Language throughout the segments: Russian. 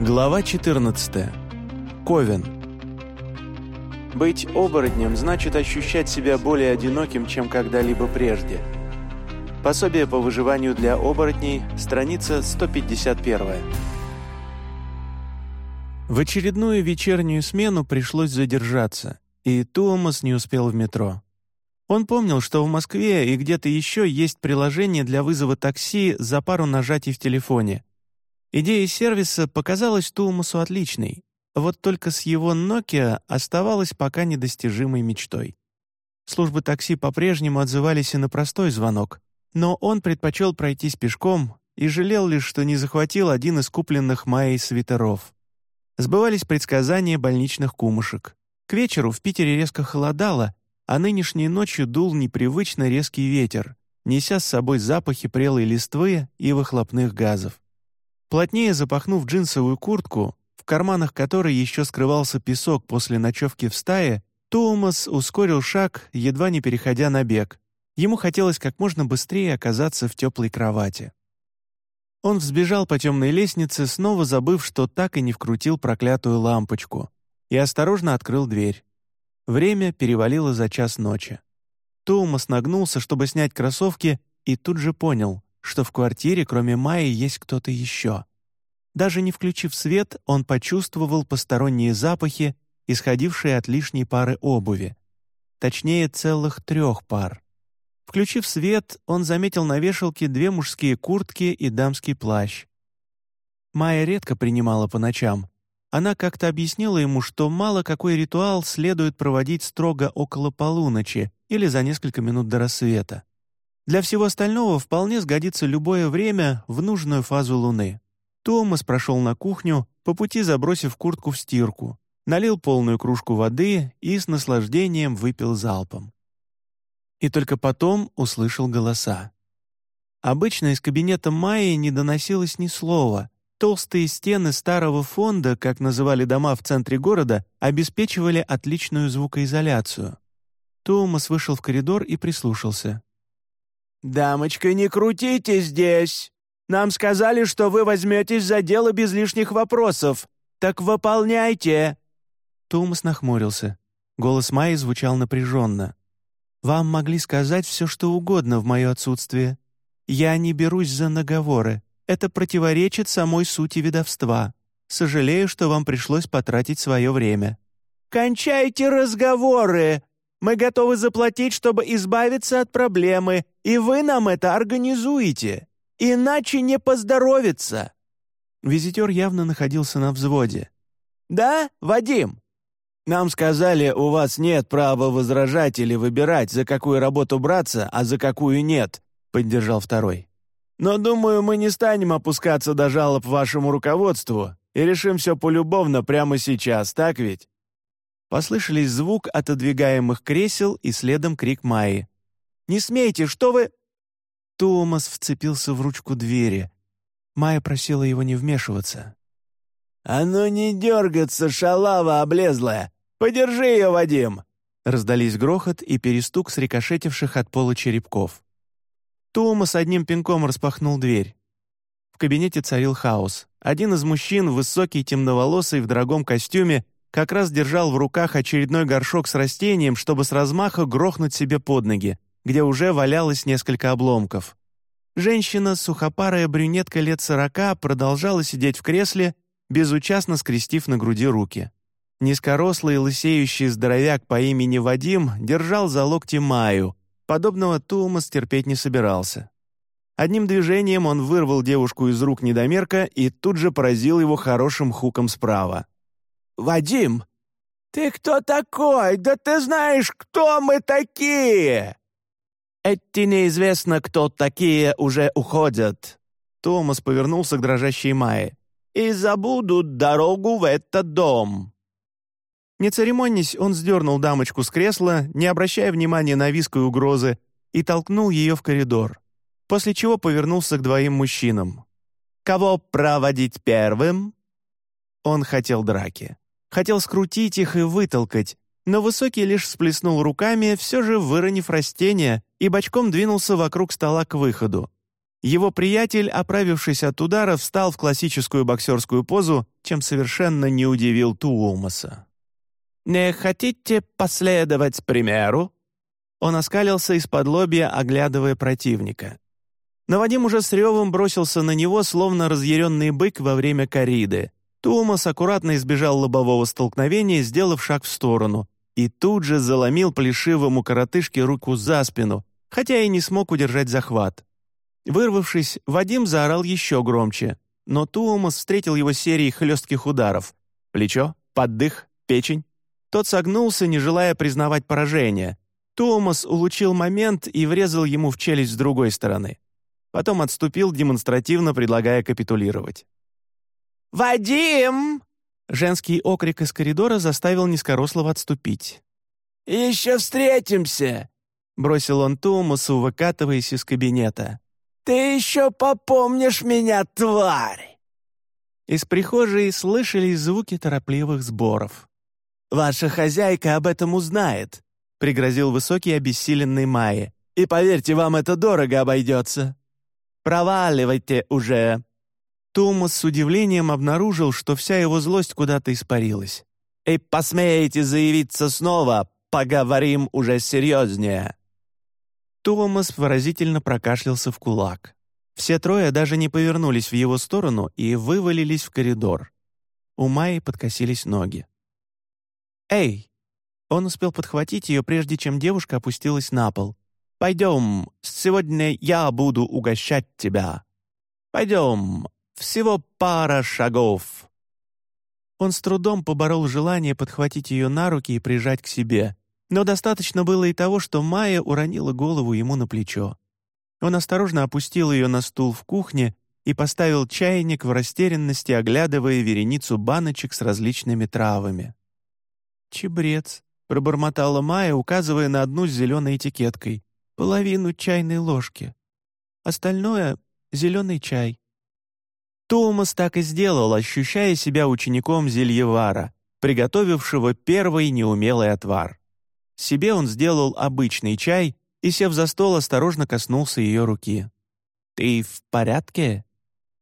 Глава 14. Ковен. Быть оборотнем значит ощущать себя более одиноким, чем когда-либо прежде. Пособие по выживанию для оборотней, страница 151. В очередную вечернюю смену пришлось задержаться, и Туомас не успел в метро. Он помнил, что в Москве и где-то еще есть приложение для вызова такси за пару нажатий в телефоне — Идея сервиса показалась Туумасу отличной, вот только с его Nokia оставалась пока недостижимой мечтой. Службы такси по-прежнему отзывались и на простой звонок, но он предпочел пройтись пешком и жалел лишь, что не захватил один из купленных Майей свитеров. Сбывались предсказания больничных кумушек. К вечеру в Питере резко холодало, а нынешней ночью дул непривычно резкий ветер, неся с собой запахи прелой листвы и выхлопных газов. Плотнее запахнув джинсовую куртку, в карманах которой еще скрывался песок после ночевки в стае, Томас ускорил шаг, едва не переходя на бег. Ему хотелось как можно быстрее оказаться в теплой кровати. Он взбежал по темной лестнице, снова забыв, что так и не вкрутил проклятую лампочку, и осторожно открыл дверь. Время перевалило за час ночи. Томас нагнулся, чтобы снять кроссовки, и тут же понял что в квартире кроме Майи есть кто-то еще. Даже не включив свет, он почувствовал посторонние запахи, исходившие от лишней пары обуви. Точнее, целых трех пар. Включив свет, он заметил на вешалке две мужские куртки и дамский плащ. Майя редко принимала по ночам. Она как-то объяснила ему, что мало какой ритуал следует проводить строго около полуночи или за несколько минут до рассвета. Для всего остального вполне сгодится любое время в нужную фазу Луны. Томас прошел на кухню, по пути забросив куртку в стирку, налил полную кружку воды и с наслаждением выпил залпом. И только потом услышал голоса. Обычно из кабинета Майи не доносилось ни слова. Толстые стены старого фонда, как называли дома в центре города, обеспечивали отличную звукоизоляцию. Томас вышел в коридор и прислушался. «Дамочка, не крутите здесь! Нам сказали, что вы возьметесь за дело без лишних вопросов. Так выполняйте!» Тумас нахмурился. Голос Майи звучал напряженно. «Вам могли сказать все, что угодно в мое отсутствие. Я не берусь за наговоры. Это противоречит самой сути ведовства. Сожалею, что вам пришлось потратить свое время». «Кончайте разговоры! Мы готовы заплатить, чтобы избавиться от проблемы, и вы нам это организуете. Иначе не поздоровится». Визитер явно находился на взводе. «Да, Вадим?» «Нам сказали, у вас нет права возражать или выбирать, за какую работу браться, а за какую нет», — поддержал второй. «Но, думаю, мы не станем опускаться до жалоб вашему руководству и решим все полюбовно прямо сейчас, так ведь?» Послышались звук отодвигаемых кресел и следом крик Майи. «Не смейте, что вы...» Томас вцепился в ручку двери. Майя просила его не вмешиваться. «А ну не дергаться, шалава облезлая! Подержи ее, Вадим!» Раздались грохот и перестук срикошетивших от пола черепков. Томас одним пинком распахнул дверь. В кабинете царил хаос. Один из мужчин, высокий, темноволосый, в дорогом костюме, как раз держал в руках очередной горшок с растением, чтобы с размаха грохнуть себе под ноги, где уже валялось несколько обломков. Женщина, сухопарая брюнетка лет сорока, продолжала сидеть в кресле, безучастно скрестив на груди руки. Низкорослый лысеющий здоровяк по имени Вадим держал за локти Маю. Подобного Тумас терпеть не собирался. Одним движением он вырвал девушку из рук недомерка и тут же поразил его хорошим хуком справа. «Вадим, ты кто такой? Да ты знаешь, кто мы такие!» «Эти неизвестно, кто такие, уже уходят». Томас повернулся к дрожащей Майе. «И забудут дорогу в этот дом». Не церемонясь, он сдернул дамочку с кресла, не обращая внимания на виск и угрозы, и толкнул ее в коридор, после чего повернулся к двоим мужчинам. «Кого проводить первым?» Он хотел драки. Хотел скрутить их и вытолкать, но Высокий лишь всплеснул руками, все же выронив растение, и бочком двинулся вокруг стола к выходу. Его приятель, оправившись от удара, встал в классическую боксерскую позу, чем совершенно не удивил Туумаса. «Не хотите последовать примеру?» Он оскалился из-под лобья, оглядывая противника. Но Вадим уже с ревом бросился на него, словно разъяренный бык во время кориды. Туумас аккуратно избежал лобового столкновения, сделав шаг в сторону, и тут же заломил плешивому коротышке руку за спину, хотя и не смог удержать захват. Вырвавшись, Вадим заорал еще громче, но Туумас встретил его серией хлестких ударов. Плечо, поддых, печень. Тот согнулся, не желая признавать поражение. Туумас улучил момент и врезал ему в челюсть с другой стороны. Потом отступил, демонстративно предлагая капитулировать. «Вадим!» Женский окрик из коридора заставил Низкорослого отступить. «Еще встретимся!» Бросил он Туумасу, выкатываясь из кабинета. «Ты еще попомнишь меня, тварь!» Из прихожей слышались звуки торопливых сборов. «Ваша хозяйка об этом узнает», — пригрозил высокий обессиленный Майя. «И поверьте, вам это дорого обойдется. Проваливайте уже!» Томас с удивлением обнаружил, что вся его злость куда-то испарилась. «И посмеете заявиться снова, поговорим уже серьезнее!» Томас выразительно прокашлялся в кулак. Все трое даже не повернулись в его сторону и вывалились в коридор. У Майи подкосились ноги. «Эй!» Он успел подхватить ее, прежде чем девушка опустилась на пол. «Пойдем, сегодня я буду угощать тебя. Пойдем, всего пара шагов». Он с трудом поборол желание подхватить ее на руки и прижать к себе, но достаточно было и того, что Майя уронила голову ему на плечо. Он осторожно опустил ее на стул в кухне и поставил чайник в растерянности, оглядывая вереницу баночек с различными травами. «Чебрец», — пробормотала Майя, указывая на одну с зеленой этикеткой, половину чайной ложки. Остальное — зеленый чай. Томас так и сделал, ощущая себя учеником зельевара, приготовившего первый неумелый отвар. Себе он сделал обычный чай и, сев за стол, осторожно коснулся ее руки. «Ты в порядке?»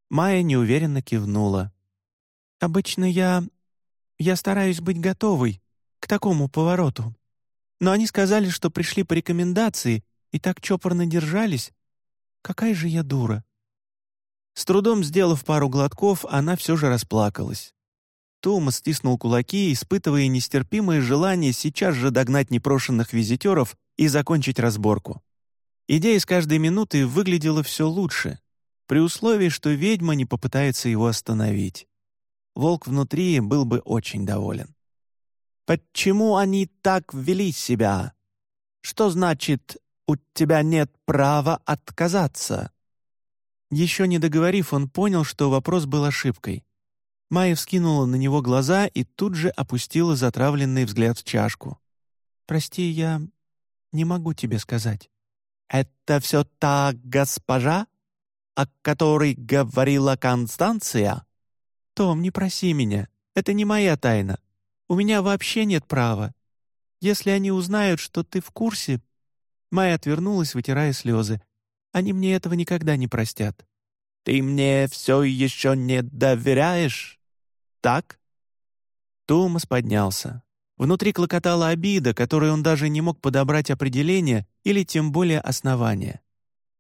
Майя неуверенно кивнула. «Обычно я... я стараюсь быть готовой к такому повороту. Но они сказали, что пришли по рекомендации и так чопорно держались. Какая же я дура!» С трудом сделав пару глотков, она все же расплакалась. Томас стиснул кулаки, испытывая нестерпимое желание сейчас же догнать непрошенных визитеров и закончить разборку. Идея с каждой минуты выглядела все лучше, при условии, что ведьма не попытается его остановить. Волк внутри был бы очень доволен. «Почему они так ввели себя? Что значит, у тебя нет права отказаться?» Еще не договорив, он понял, что вопрос был ошибкой. Майя вскинула на него глаза и тут же опустила затравленный взгляд в чашку. «Прости, я не могу тебе сказать». «Это все та госпожа, о которой говорила Констанция?» «Том, не проси меня. Это не моя тайна. У меня вообще нет права. Если они узнают, что ты в курсе...» Майя отвернулась, вытирая слезы. «Они мне этого никогда не простят». «Ты мне все еще не доверяешь?» так?» Томас поднялся. Внутри клокотала обида, которой он даже не мог подобрать определение или тем более основания.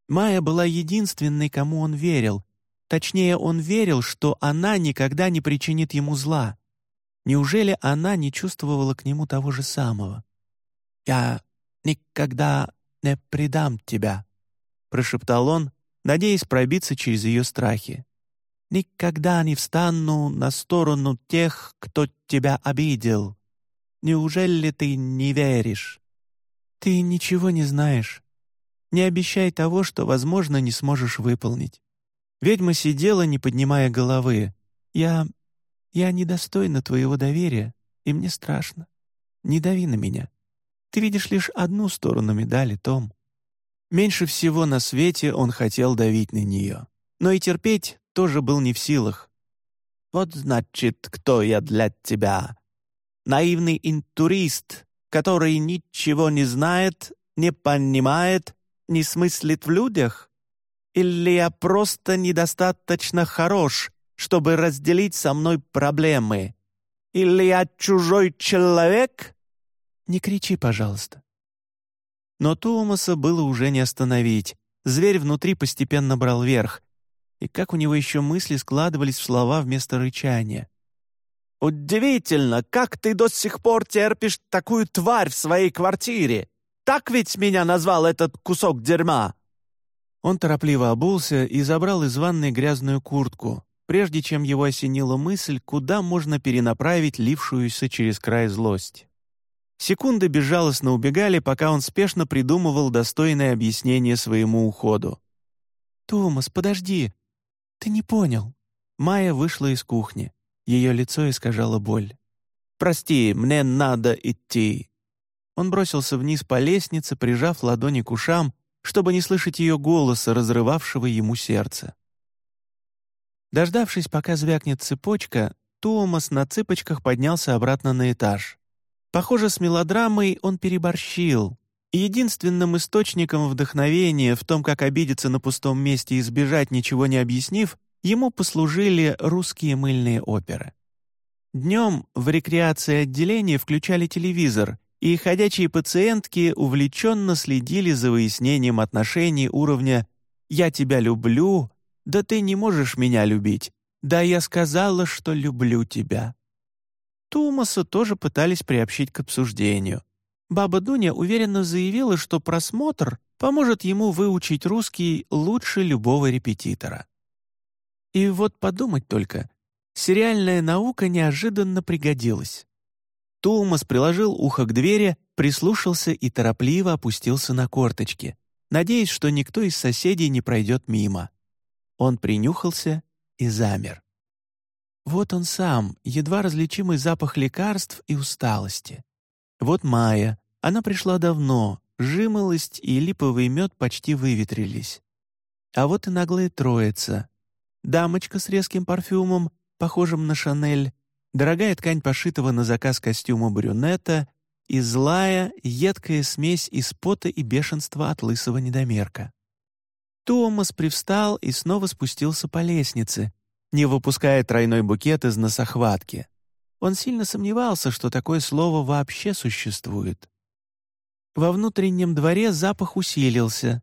Майя была единственной, кому он верил. Точнее, он верил, что она никогда не причинит ему зла. Неужели она не чувствовала к нему того же самого? «Я никогда не предам тебя», — прошептал он, надеясь пробиться через ее страхи никогда не встану на сторону тех, кто тебя обидел. Неужели ты не веришь? Ты ничего не знаешь. Не обещай того, что, возможно, не сможешь выполнить. Ведьма сидела, не поднимая головы. Я... я недостойна твоего доверия, и мне страшно. Не дави на меня. Ты видишь лишь одну сторону медали, Том. Меньше всего на свете он хотел давить на нее. Но и терпеть тоже был не в силах. «Вот, значит, кто я для тебя. Наивный интурист, который ничего не знает, не понимает, не смыслит в людях? Или я просто недостаточно хорош, чтобы разделить со мной проблемы? Или я чужой человек?» «Не кричи, пожалуйста». Но Томаса было уже не остановить. Зверь внутри постепенно брал верх. И как у него еще мысли складывались в слова вместо рычания. «Удивительно, как ты до сих пор терпишь такую тварь в своей квартире! Так ведь меня назвал этот кусок дерьма!» Он торопливо обулся и забрал из ванной грязную куртку, прежде чем его осенила мысль, куда можно перенаправить лившуюся через край злость. Секунды безжалостно убегали, пока он спешно придумывал достойное объяснение своему уходу. «Томас, подожди! Ты не понял!» Майя вышла из кухни. Ее лицо искажало боль. «Прости, мне надо идти!» Он бросился вниз по лестнице, прижав ладони к ушам, чтобы не слышать ее голоса, разрывавшего ему сердце. Дождавшись, пока звякнет цепочка, Томас на цыпочках поднялся обратно на этаж. Похоже, с мелодрамой он переборщил. единственным источником вдохновения в том, как обидеться на пустом месте и избежать, ничего не объяснив, ему послужили русские мыльные оперы. Днем в рекреации отделения включали телевизор, и ходячие пациентки увлеченно следили за выяснением отношений уровня «я тебя люблю», «да ты не можешь меня любить», «да я сказала, что люблю тебя». Тумаса тоже пытались приобщить к обсуждению. Баба Дуня уверенно заявила, что просмотр поможет ему выучить русский лучше любого репетитора. И вот подумать только, сериальная наука неожиданно пригодилась. Тумас приложил ухо к двери, прислушался и торопливо опустился на корточки, надеясь, что никто из соседей не пройдет мимо. Он принюхался и замер. Вот он сам, едва различимый запах лекарств и усталости. Вот Майя, она пришла давно, жимолость и липовый мед почти выветрились. А вот и наглая троица. Дамочка с резким парфюмом, похожим на Шанель, дорогая ткань пошитого на заказ костюма брюнета и злая, едкая смесь из пота и бешенства от лысого недомерка. Томас привстал и снова спустился по лестнице, не выпуская тройной букет из носохватки. Он сильно сомневался, что такое слово вообще существует. Во внутреннем дворе запах усилился.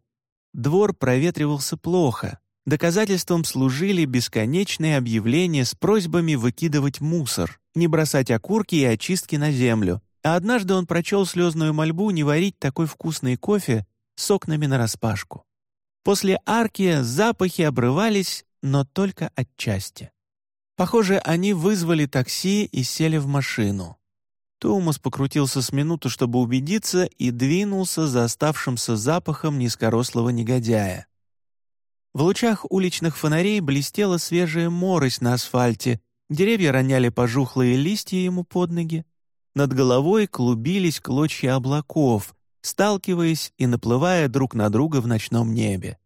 Двор проветривался плохо. Доказательством служили бесконечные объявления с просьбами выкидывать мусор, не бросать окурки и очистки на землю. А однажды он прочел слезную мольбу не варить такой вкусный кофе с окнами нараспашку. После арки запахи обрывались, но только отчасти. Похоже, они вызвали такси и сели в машину. Томас покрутился с минуту, чтобы убедиться, и двинулся за оставшимся запахом низкорослого негодяя. В лучах уличных фонарей блестела свежая морось на асфальте, деревья роняли пожухлые листья ему под ноги. Над головой клубились клочья облаков, сталкиваясь и наплывая друг на друга в ночном небе.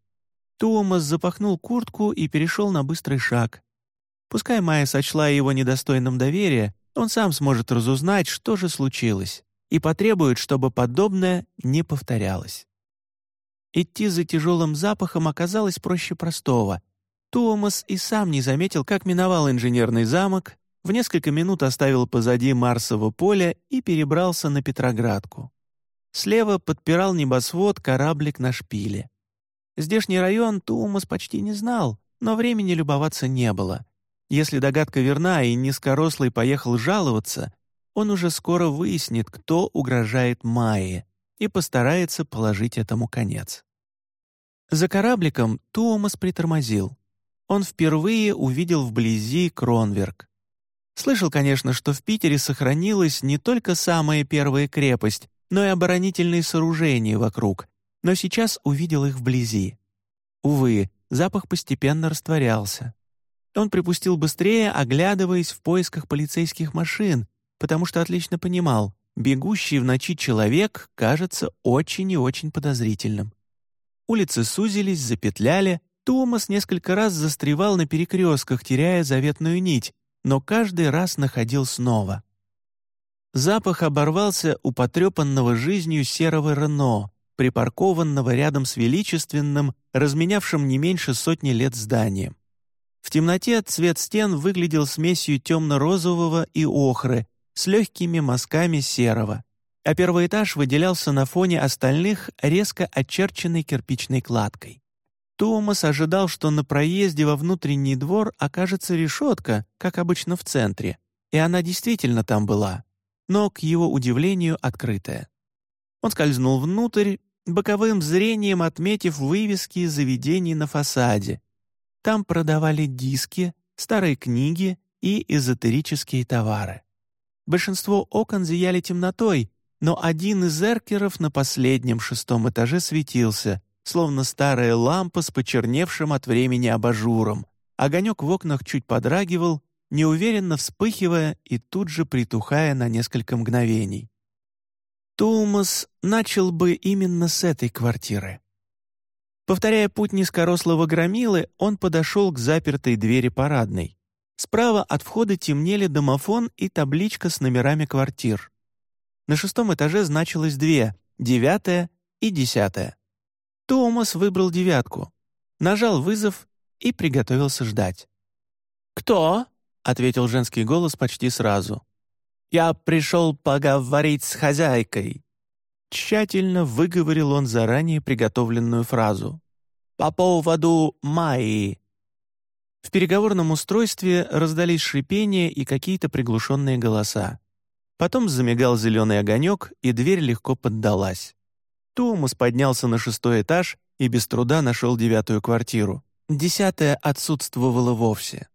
Томас запахнул куртку и перешел на быстрый шаг. Пускай Майя сочла его недостойным доверия, он сам сможет разузнать, что же случилось, и потребует, чтобы подобное не повторялось. Идти за тяжелым запахом оказалось проще простого. Томас и сам не заметил, как миновал инженерный замок, в несколько минут оставил позади Марсово поле и перебрался на Петроградку. Слева подпирал небосвод кораблик на шпиле. Здешний район Тумас почти не знал, но времени любоваться не было. Если догадка верна и низкорослый поехал жаловаться, он уже скоро выяснит, кто угрожает Майе, и постарается положить этому конец. За корабликом Туомас притормозил. Он впервые увидел вблизи Кронверк. Слышал, конечно, что в Питере сохранилась не только самая первая крепость, но и оборонительные сооружения вокруг, но сейчас увидел их вблизи. Увы, запах постепенно растворялся. Он припустил быстрее, оглядываясь в поисках полицейских машин, потому что отлично понимал, бегущий в ночи человек кажется очень и очень подозрительным. Улицы сузились, запетляли, Томас несколько раз застревал на перекрестках, теряя заветную нить, но каждый раз находил снова. Запах оборвался у потрепанного жизнью серого Рено, припаркованного рядом с величественным, разменявшим не меньше сотни лет зданием. В темноте цвет стен выглядел смесью темно-розового и охры с легкими мазками серого, а первый этаж выделялся на фоне остальных резко очерченной кирпичной кладкой. Томас ожидал, что на проезде во внутренний двор окажется решетка, как обычно в центре, и она действительно там была, но, к его удивлению, открытая. Он скользнул внутрь, боковым зрением отметив вывески заведений на фасаде. Там продавали диски, старые книги и эзотерические товары. Большинство окон зияли темнотой, но один из эркеров на последнем шестом этаже светился, словно старая лампа с почерневшим от времени абажуром. Огонек в окнах чуть подрагивал, неуверенно вспыхивая и тут же притухая на несколько мгновений. Томас начал бы именно с этой квартиры. Повторяя путь низкорослого громилы, он подошел к запертой двери парадной. Справа от входа темнели домофон и табличка с номерами квартир. На шестом этаже значилось две — девятая и десятая. Томас выбрал девятку, нажал вызов и приготовился ждать. «Кто?» — ответил женский голос почти сразу. «Я пришел поговорить с хозяйкой». Тщательно выговорил он заранее приготовленную фразу. «По поводу Майи». В переговорном устройстве раздались шипения и какие-то приглушенные голоса. Потом замигал зеленый огонек, и дверь легко поддалась. Томас поднялся на шестой этаж и без труда нашел девятую квартиру. Десятая отсутствовала вовсе.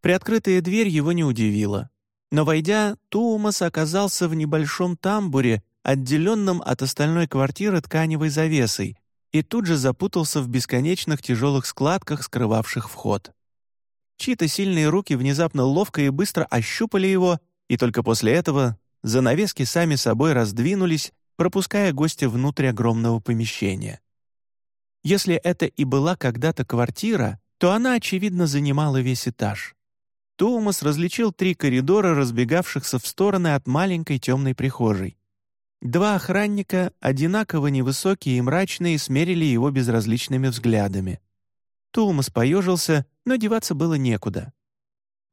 Приоткрытая дверь его не удивила. Но, войдя, Томас оказался в небольшом тамбуре, отделенном от остальной квартиры тканевой завесой, и тут же запутался в бесконечных тяжелых складках, скрывавших вход. Чьи-то сильные руки внезапно ловко и быстро ощупали его, и только после этого занавески сами собой раздвинулись, пропуская гостя внутрь огромного помещения. Если это и была когда-то квартира, то она, очевидно, занимала весь этаж. Томас различил три коридора, разбегавшихся в стороны от маленькой темной прихожей. Два охранника, одинаково невысокие и мрачные, смерили его безразличными взглядами. Томас поежился, но деваться было некуда.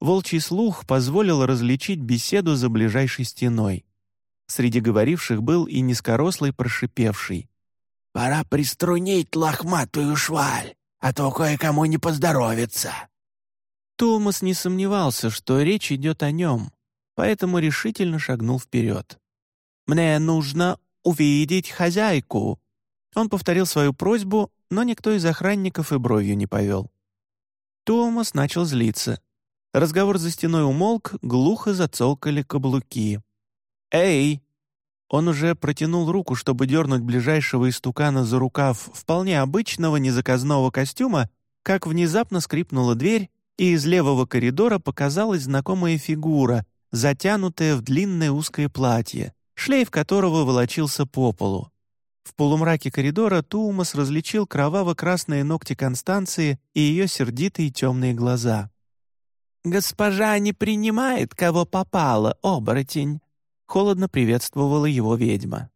Волчий слух позволил различить беседу за ближайшей стеной. Среди говоривших был и низкорослый прошипевший. «Пора приструнить лохматую шваль, а то кое-кому не поздоровится». Томас не сомневался, что речь идет о нем, поэтому решительно шагнул вперед. «Мне нужно увидеть хозяйку». Он повторил свою просьбу, но никто из охранников и бровью не повел. Томас начал злиться. Разговор за стеной умолк, глухо зацолкали каблуки. «Эй!» Он уже протянул руку, чтобы дернуть ближайшего истукана за рукав вполне обычного незаказного костюма, как внезапно скрипнула дверь, и из левого коридора показалась знакомая фигура, затянутая в длинное узкое платье, шлейф которого волочился по полу. В полумраке коридора Туумас различил кроваво-красные ногти Констанции и ее сердитые темные глаза. «Госпожа не принимает, кого попало, оборотень», — холодно приветствовала его ведьма.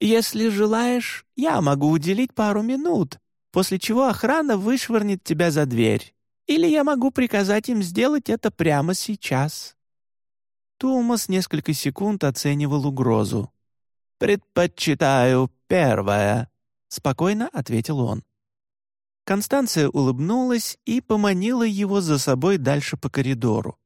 «Если желаешь, я могу уделить пару минут, после чего охрана вышвырнет тебя за дверь. Или я могу приказать им сделать это прямо сейчас». Томас несколько секунд оценивал угрозу. «Предпочитаю первое», — спокойно ответил он. Констанция улыбнулась и поманила его за собой дальше по коридору.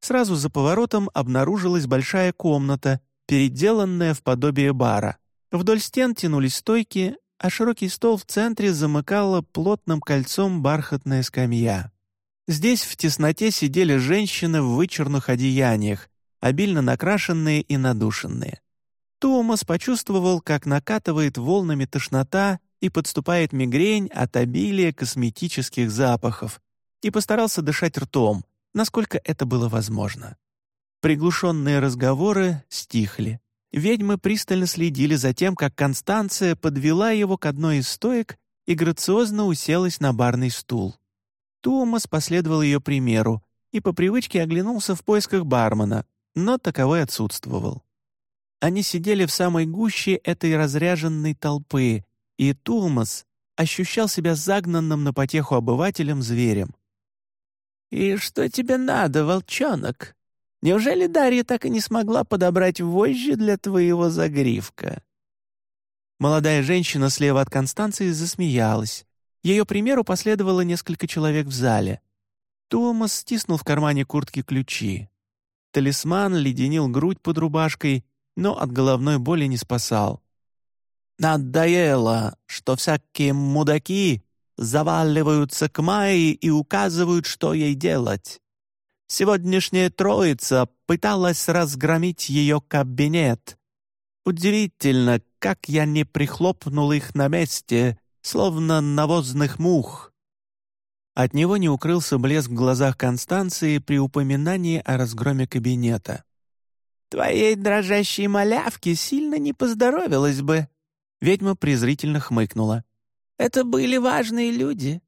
Сразу за поворотом обнаружилась большая комната, переделанная в подобие бара. Вдоль стен тянулись стойки, а широкий стол в центре замыкала плотным кольцом бархатная скамья. Здесь в тесноте сидели женщины в вычурных одеяниях, обильно накрашенные и надушенные. Томас почувствовал, как накатывает волнами тошнота и подступает мигрень от обилия косметических запахов, и постарался дышать ртом, насколько это было возможно. Приглушенные разговоры стихли. Ведьмы пристально следили за тем, как Констанция подвела его к одной из стоек и грациозно уселась на барный стул. Томас последовал ее примеру и по привычке оглянулся в поисках бармена, но таковой отсутствовал. Они сидели в самой гуще этой разряженной толпы, и Тумас ощущал себя загнанным на потеху обывателем зверем. «И что тебе надо, волчонок? Неужели Дарья так и не смогла подобрать вожжи для твоего загривка?» Молодая женщина слева от Констанции засмеялась. Ее примеру последовало несколько человек в зале. Томас стиснул в кармане куртки ключи. Талисман леденил грудь под рубашкой, но от головной боли не спасал. «Надоело, что всякие мудаки заваливаются к Майе и указывают, что ей делать. Сегодняшняя троица пыталась разгромить ее кабинет. Удивительно, как я не прихлопнул их на месте, словно навозных мух». От него не укрылся блеск в глазах Констанции при упоминании о разгроме кабинета. «Твоей дрожащей малявке сильно не поздоровилось бы», Ведьма презрительно хмыкнула. «Это были важные люди.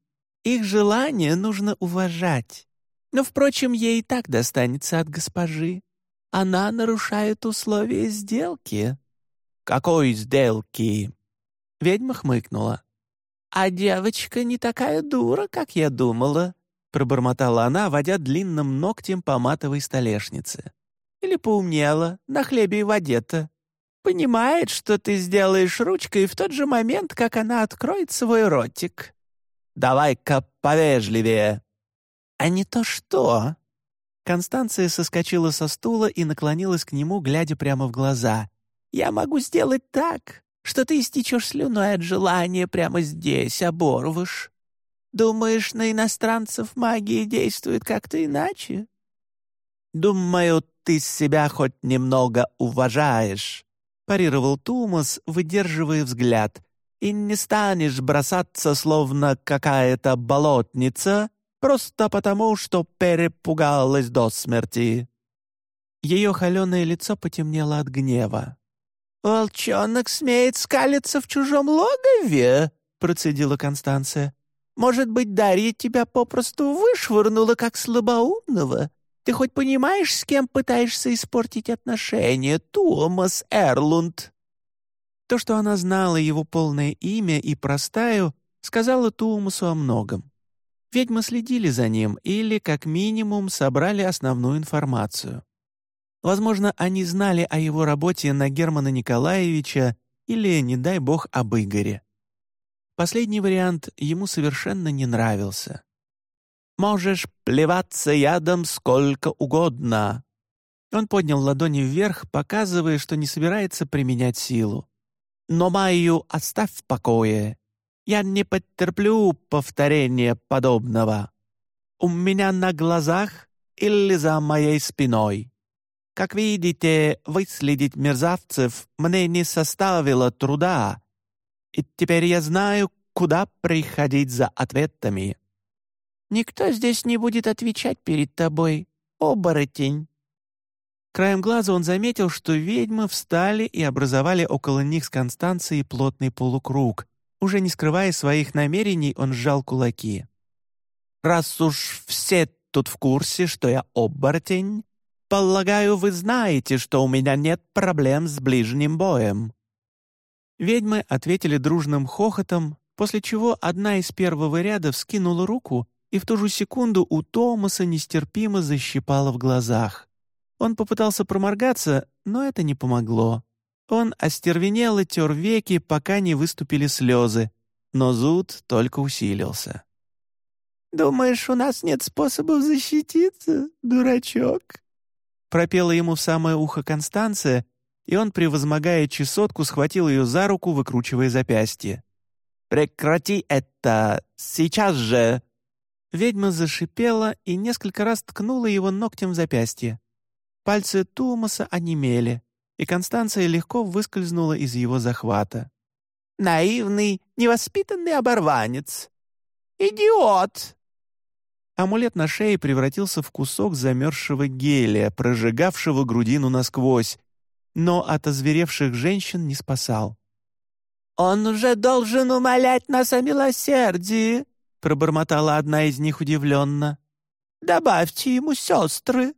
Их желания нужно уважать. Но, впрочем, ей и так достанется от госпожи. Она нарушает условия сделки». «Какой сделки?» Ведьма хмыкнула. «А девочка не такая дура, как я думала», пробормотала она, водя длинным ногтем по матовой столешнице. «Или поумнела, на хлебе и воде-то понимает, что ты сделаешь ручкой в тот же момент, как она откроет свой ротик. Давай-ка повежливее». «А не то что?» Констанция соскочила со стула и наклонилась к нему, глядя прямо в глаза. «Я могу сделать так, что ты истечешь слюной от желания прямо здесь, оборвыш. Думаешь, на иностранцев магия действует как-то иначе?» «Думаю, ты себя хоть немного уважаешь парировал Тумас, выдерживая взгляд. «И не станешь бросаться, словно какая-то болотница, просто потому, что перепугалась до смерти». Ее холеное лицо потемнело от гнева. «Волчонок смеет скалиться в чужом логове?» — процедила Констанция. «Может быть, Дарья тебя попросту вышвырнула, как слабоумного? Ты хоть понимаешь, с кем пытаешься испортить отношения, Томас Эрлунд?» То, что она знала его полное имя и простаю, сказала Туумасу о многом. Ведьмы следили за ним или, как минимум, собрали основную информацию. Возможно, они знали о его работе на Германа Николаевича или, не дай бог, об Игоре. Последний вариант ему совершенно не нравился. Можешь плеваться ядом сколько угодно». Он поднял ладони вверх, показывая, что не собирается применять силу. «Но Майю оставь в покое. Я не потерплю повторения подобного. У меня на глазах или за моей спиной. Как видите, выследить мерзавцев мне не составило труда, и теперь я знаю, куда приходить за ответами». Никто здесь не будет отвечать перед тобой, оборотень». Краем глаза он заметил, что ведьмы встали и образовали около них с Констанцией плотный полукруг. Уже не скрывая своих намерений, он сжал кулаки. «Раз уж все тут в курсе, что я оборотень, полагаю, вы знаете, что у меня нет проблем с ближним боем». Ведьмы ответили дружным хохотом, после чего одна из первого ряда вскинула руку и в ту же секунду у Томаса нестерпимо защипало в глазах. Он попытался проморгаться, но это не помогло. Он остервенел и тер веки, пока не выступили слезы, но зуд только усилился. «Думаешь, у нас нет способов защититься, дурачок?» Пропела ему в самое ухо Констанция, и он, превозмогая чесотку, схватил ее за руку, выкручивая запястье. «Прекрати это! Сейчас же!» Ведьма зашипела и несколько раз ткнула его ногтем в запястье. Пальцы Тумаса онемели, и Констанция легко выскользнула из его захвата. «Наивный, невоспитанный оборванец! Идиот!» Амулет на шее превратился в кусок замерзшего гелия, прожигавшего грудину насквозь, но от озверевших женщин не спасал. «Он уже должен умолять нас о милосердии!» — пробормотала одна из них удивленно. «Добавьте ему сестры!»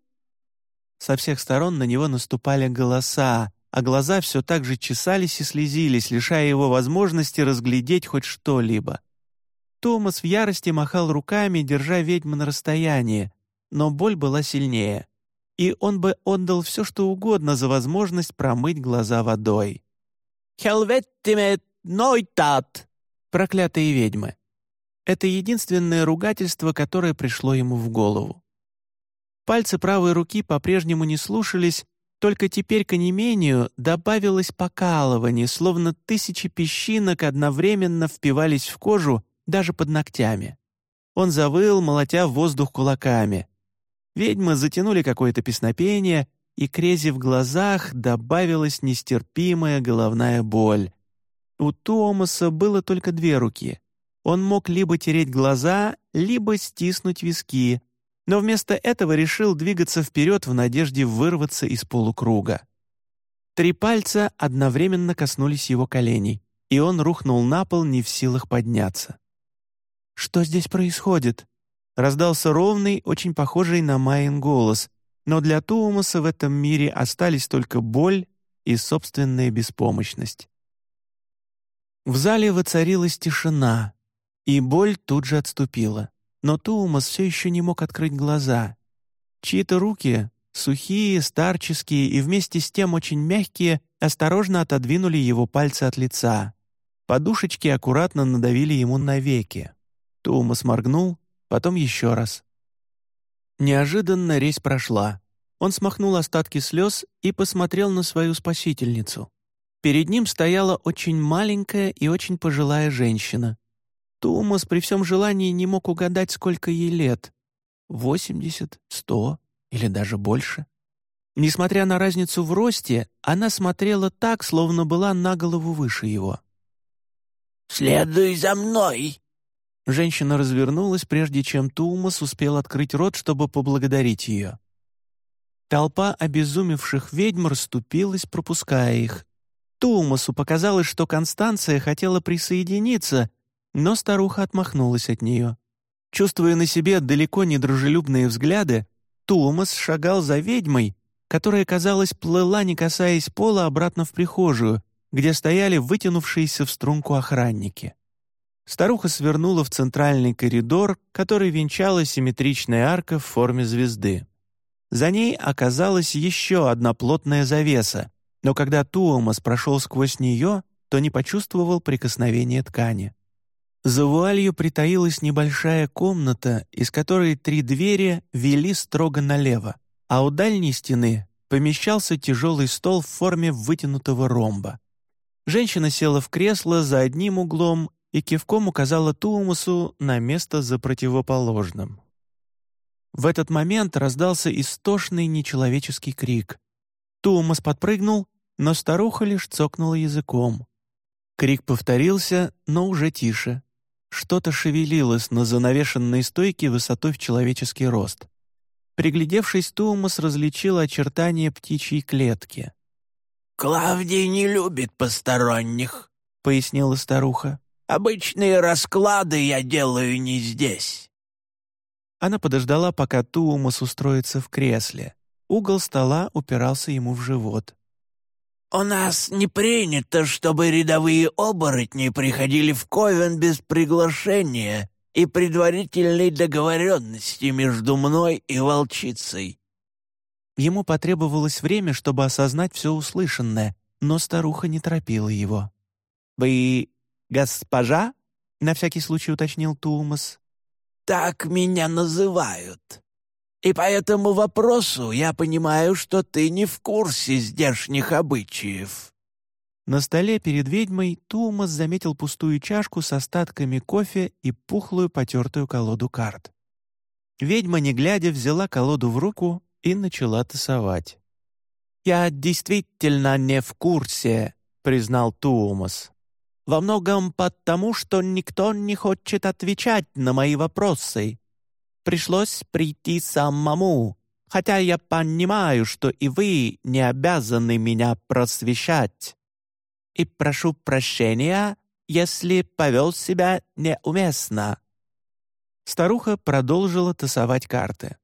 Со всех сторон на него наступали голоса, а глаза все так же чесались и слезились, лишая его возможности разглядеть хоть что-либо. Томас в ярости махал руками, держа ведьму на расстоянии, но боль была сильнее, и он бы отдал все, что угодно за возможность промыть глаза водой. «Хелветтимет нойтат!» Проклятые ведьмы. Это единственное ругательство, которое пришло ему в голову. Пальцы правой руки по-прежнему не слушались, только теперь к онемению добавилось покалывание, словно тысячи песчинок одновременно впивались в кожу даже под ногтями. Он завыл, молотя в воздух кулаками. Ведьмы затянули какое-то песнопение, и к резе в глазах добавилась нестерпимая головная боль. У Томаса было только две руки. Он мог либо тереть глаза, либо стиснуть виски, но вместо этого решил двигаться вперед в надежде вырваться из полукруга. Три пальца одновременно коснулись его коленей, и он рухнул на пол, не в силах подняться. «Что здесь происходит?» Раздался ровный, очень похожий на Майен голос, но для Туумаса в этом мире остались только боль и собственная беспомощность. В зале воцарилась тишина, и боль тут же отступила но Туумас все еще не мог открыть глаза. Чьи-то руки, сухие, старческие и вместе с тем очень мягкие, осторожно отодвинули его пальцы от лица. Подушечки аккуратно надавили ему на веки. Туумас моргнул, потом еще раз. Неожиданно резь прошла. Он смахнул остатки слез и посмотрел на свою спасительницу. Перед ним стояла очень маленькая и очень пожилая женщина. Тумас при всем желании не мог угадать, сколько ей лет. Восемьдесят, сто или даже больше. Несмотря на разницу в росте, она смотрела так, словно была на голову выше его. «Следуй за мной!» Женщина развернулась, прежде чем Тумас успел открыть рот, чтобы поблагодарить ее. Толпа обезумевших ведьм расступилась, пропуская их. Тумасу показалось, что Констанция хотела присоединиться, но старуха отмахнулась от нее. Чувствуя на себе далеко не дружелюбные взгляды, Томас шагал за ведьмой, которая, казалось, плыла, не касаясь пола, обратно в прихожую, где стояли вытянувшиеся в струнку охранники. Старуха свернула в центральный коридор, который венчала симметричная арка в форме звезды. За ней оказалась еще одна плотная завеса, но когда Туомас прошел сквозь нее, то не почувствовал прикосновения ткани. За вуалью притаилась небольшая комната, из которой три двери вели строго налево, а у дальней стены помещался тяжелый стол в форме вытянутого ромба. Женщина села в кресло за одним углом и кивком указала Туумусу на место за противоположным. В этот момент раздался истошный нечеловеческий крик. Туумас подпрыгнул, но старуха лишь цокнула языком. Крик повторился, но уже тише. Что-то шевелилось на занавешенной стойке высотой в человеческий рост. Приглядевшись, Туумас различил очертания птичьей клетки. «Клавдий не любит посторонних», — пояснила старуха. «Обычные расклады я делаю не здесь». Она подождала, пока Туумас устроится в кресле. Угол стола упирался ему в живот. «У нас не принято, чтобы рядовые оборотни приходили в Ковен без приглашения и предварительной договоренности между мной и волчицей». Ему потребовалось время, чтобы осознать все услышанное, но старуха не торопила его. «Вы госпожа?» — на всякий случай уточнил Тулмас. «Так меня называют», и по этому вопросу я понимаю, что ты не в курсе здешних обычаев». На столе перед ведьмой Тумас заметил пустую чашку с остатками кофе и пухлую потертую колоду карт. Ведьма, не глядя, взяла колоду в руку и начала тасовать. «Я действительно не в курсе», — признал Туумас. «Во многом потому, что никто не хочет отвечать на мои вопросы пришлось прийти самому, хотя я понимаю, что и вы не обязаны меня просвещать. И прошу прощения, если повел себя неуместно». Старуха продолжила тасовать карты.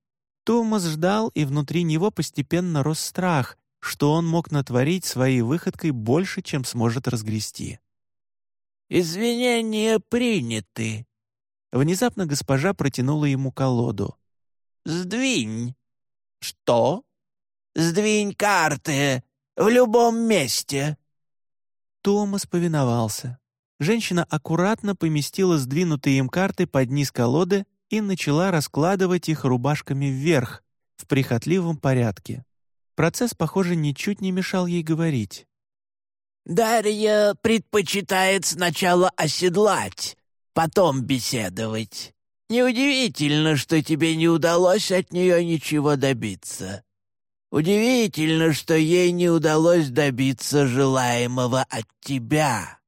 Томас ждал, и внутри него постепенно рос страх, что он мог натворить своей выходкой больше, чем сможет разгрести. «Извинения приняты». Внезапно госпожа протянула ему колоду. «Сдвинь». «Что?» «Сдвинь карты в любом месте». Томас повиновался. Женщина аккуратно поместила сдвинутые им карты под низ колоды и начала раскладывать их рубашками вверх, в прихотливом порядке. Процесс, похоже, ничуть не мешал ей говорить. «Дарья предпочитает сначала оседлать, потом беседовать. Неудивительно, что тебе не удалось от нее ничего добиться. Удивительно, что ей не удалось добиться желаемого от тебя».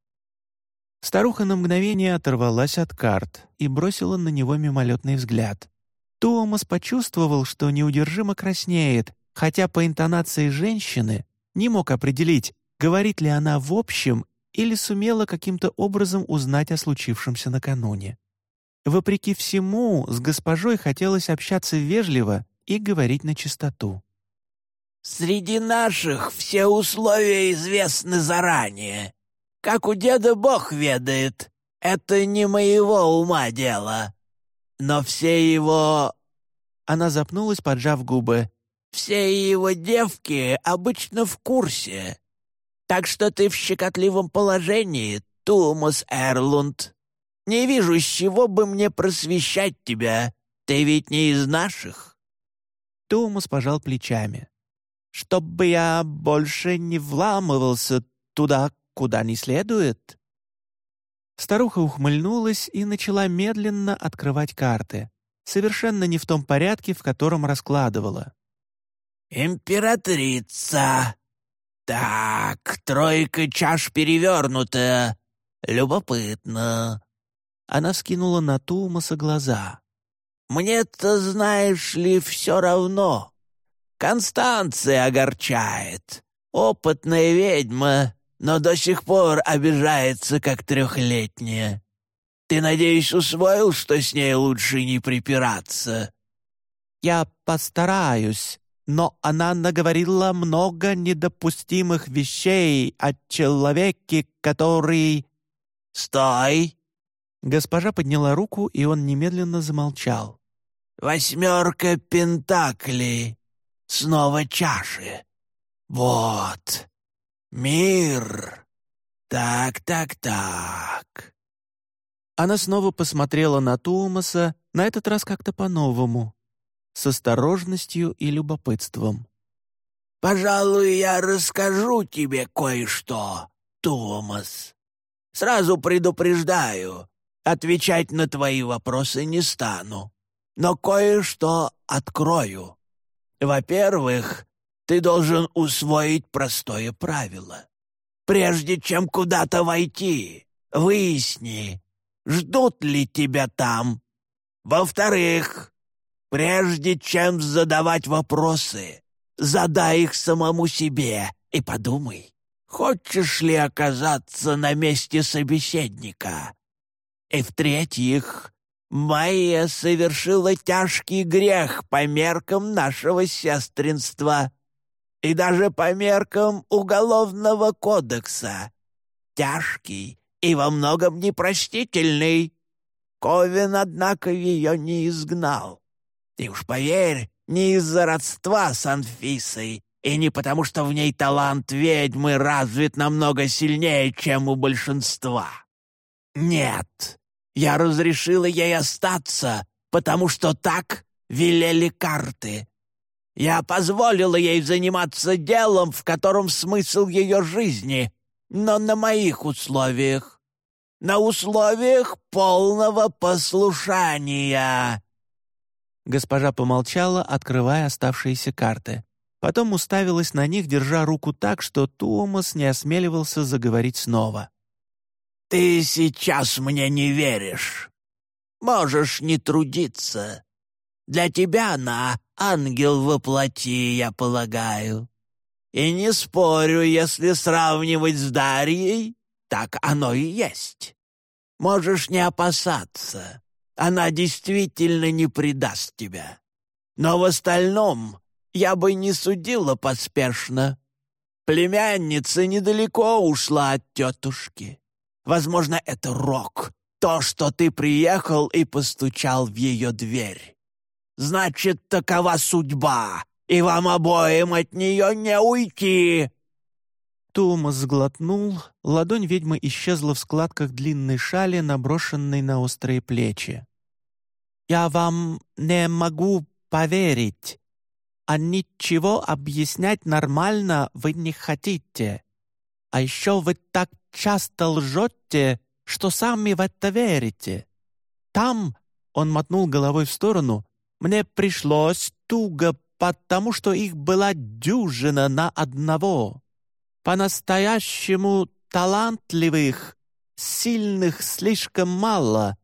Старуха на мгновение оторвалась от карт и бросила на него мимолетный взгляд. Томас почувствовал, что неудержимо краснеет, хотя по интонации женщины не мог определить, говорит ли она в общем или сумела каким-то образом узнать о случившемся накануне. Вопреки всему, с госпожой хотелось общаться вежливо и говорить на чистоту. «Среди наших все условия известны заранее. Как у деда Бог ведает, это не моего ума дело. Но все его...» Она запнулась, поджав губы. «Все его девки обычно в курсе. Так что ты в щекотливом положении, Тумас Эрлунд. Не вижу, с чего бы мне просвещать тебя. Ты ведь не из наших». Тумас пожал плечами. «Чтобы я больше не вламывался туда, куда не следует?» Старуха ухмыльнулась и начала медленно открывать карты, совершенно не в том порядке, в котором раскладывала. «Императрица! Так, тройка чаш перевернута. Любопытно». Она скинула на Тумаса глаза. «Мне-то, знаешь ли, все равно. Констанция огорчает. Опытная ведьма, но до сих пор обижается, как трехлетняя. Ты, надеюсь, усвоил, что с ней лучше не припираться?» «Я постараюсь, но она наговорила много недопустимых вещей о человеке, который...» «Стой!» Госпожа подняла руку, и он немедленно замолчал. «Восьмерка пентаклей. Снова чаши. Вот. Мир. Так, так, так». Она снова посмотрела на Туумаса, на этот раз как-то по-новому, с осторожностью и любопытством. «Пожалуй, я расскажу тебе кое-что, Томас. Сразу предупреждаю, отвечать на твои вопросы не стану, но кое-что открою. Во-первых, ты должен усвоить простое правило. Прежде чем куда-то войти, выясни, ждут ли тебя там. Во-вторых, прежде чем задавать вопросы, задай их самому себе и подумай, хочешь ли оказаться на месте собеседника. И в-третьих, Майя совершила тяжкий грех по меркам нашего сестринства и даже по меркам Уголовного кодекса. Тяжкий и во многом непростительный. Ковен, однако, ее не изгнал. Ты уж поверь, не из-за родства с Анфисой, и не потому, что в ней талант ведьмы развит намного сильнее, чем у большинства. Нет, я разрешила ей остаться, потому что так велели карты. Я позволила ей заниматься делом, в котором смысл ее жизни, но на моих условиях. На условиях полного послушания». Госпожа помолчала, открывая оставшиеся карты. Потом уставилась на них, держа руку так, что Томас не осмеливался заговорить снова. «Ты сейчас мне не веришь. Можешь не трудиться. Для тебя она ангел воплоти, я полагаю. И не спорю, если сравнивать с Дарьей, так оно и есть. Можешь не опасаться. Она действительно не предаст тебя. Но в остальном я бы не судила поспешно. Племянница недалеко ушла от тетушки. Возможно, это Рок, то, что ты приехал и постучал в ее дверь. Значит, такова судьба, и вам обоим от нее не уйти!» Томас сглотнул, ладонь ведьмы исчезла в складках длинной шали, наброшенной на острые плечи. «Я вам не могу поверить, а ничего объяснять нормально вы не хотите. А еще вы так часто лжете, что сами в это верите. Там, — он мотнул головой в сторону, — мне пришлось туго, потому что их была дюжина на одного. По-настоящему талантливых, сильных слишком мало,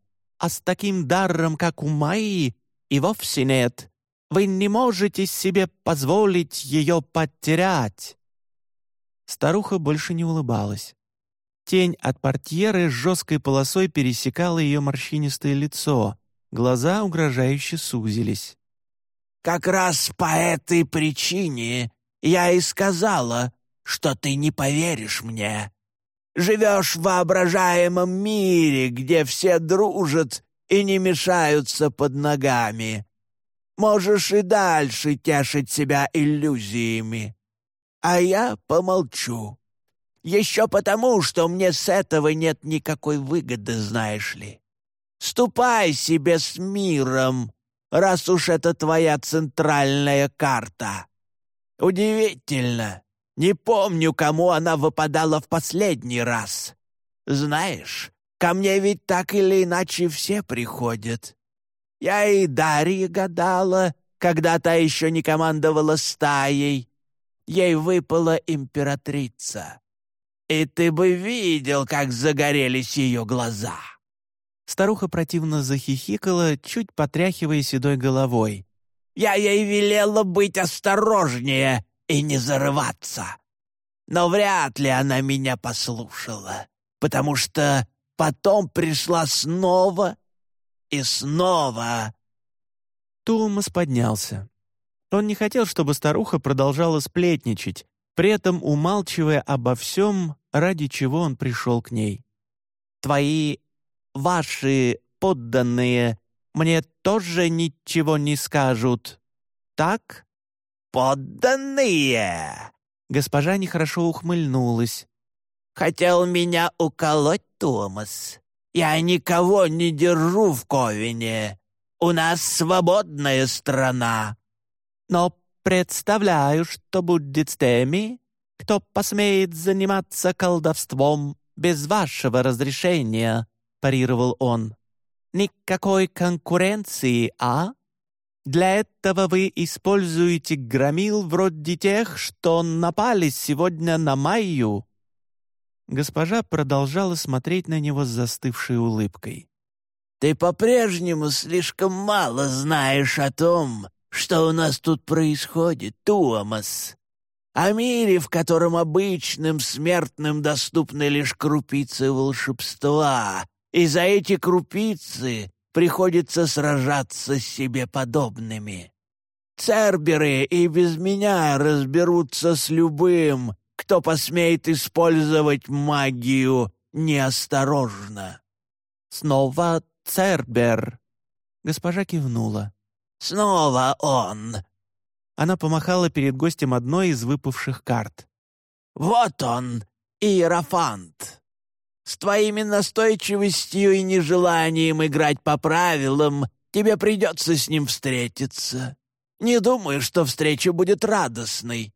а с таким даром, как у Майи, и вовсе нет. Вы не можете себе позволить ее потерять». Старуха больше не улыбалась. Тень от портьеры с жесткой полосой пересекала ее морщинистое лицо, глаза угрожающе сузились. «Как раз по этой причине я и сказала, что ты не поверишь мне. Живешь в воображаемом мире, где все дружат и не мешаются под ногами. Можешь и дальше тешить себя иллюзиями. А я помолчу. Еще потому, что мне с этого нет никакой выгоды, знаешь ли. Ступай себе с миром, раз уж это твоя центральная карта. Удивительно. Не помню, кому она выпадала в последний раз. Знаешь, ко мне ведь так или иначе все приходят. Я и Дарье гадала, когда та еще не командовала стаей. Ей выпала императрица. И ты бы видел, как загорелись ее глаза!» Старуха противно захихикала, чуть потряхивая седой головой. «Я ей велела быть осторожнее и не зарываться. Но вряд ли она меня послушала, потому что потом пришла снова и снова. Томас поднялся. Он не хотел, чтобы старуха продолжала сплетничать, при этом умалчивая обо всем, ради чего он пришел к ней. «Твои, ваши подданные мне тоже ничего не скажут, так?» «Подданные!» Госпожа нехорошо ухмыльнулась. «Хотел меня уколоть, Томас. Я никого не держу в Ковине. У нас свободная страна». «Но представляю, что будет с теми, кто посмеет заниматься колдовством без вашего разрешения», парировал он. «Никакой конкуренции, а? Для этого вы используете громил вроде тех, что напали сегодня на Майю». Госпожа продолжала смотреть на него с застывшей улыбкой. «Ты по-прежнему слишком мало знаешь о том, что у нас тут происходит, Туамас. О мире, в котором обычным смертным доступны лишь крупицы волшебства, и за эти крупицы приходится сражаться с себе подобными. Церберы и без меня разберутся с любым, кто посмеет использовать магию неосторожно». «Снова Цербер!» Госпожа кивнула. «Снова он!» Она помахала перед гостем одной из выпавших карт. «Вот он, Иерофант! С твоими настойчивостью и нежеланием играть по правилам тебе придется с ним встретиться. Не думаю, что встреча будет радостной.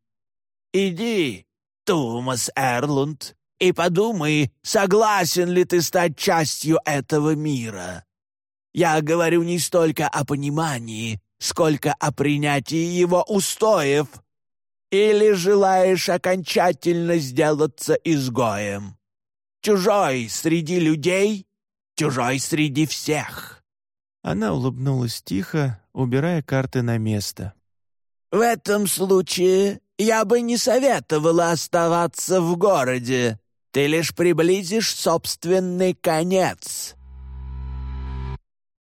Иди, Томас Эрлунд, и подумай, согласен ли ты стать частью этого мира. Я говорю не столько о понимании, сколько о принятии его устоев. Или желаешь окончательно сделаться изгоем? Чужой среди людей, чужой среди всех». Она улыбнулась тихо, убирая карты на место. «В этом случае я бы не советовала оставаться в городе. Ты лишь приблизишь собственный конец.